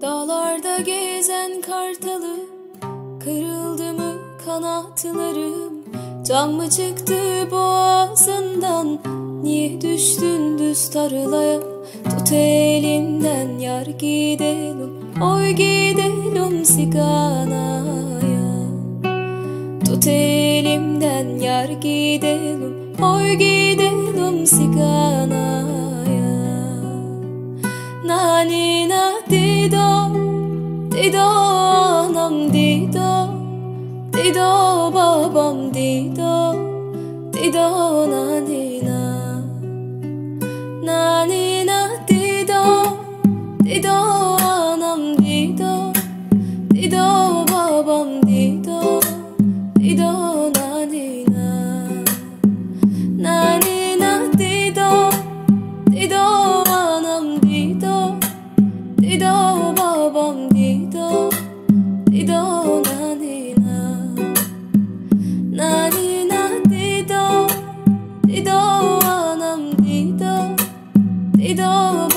Dağlarda gezen kartalı Kırıldı mı kanatlarım? Can mı çıktı boğazından? Niye düştün düz tarlaya? Tut elinden yar gidelim Oy gidelim siganaya. Tut elimden yar gidelim Oy gidelim 아니나 띠도 띠도 넘디도 띠도 버범디도 띠도 나니. Tidak, tidak, tidak, tidak, tidak,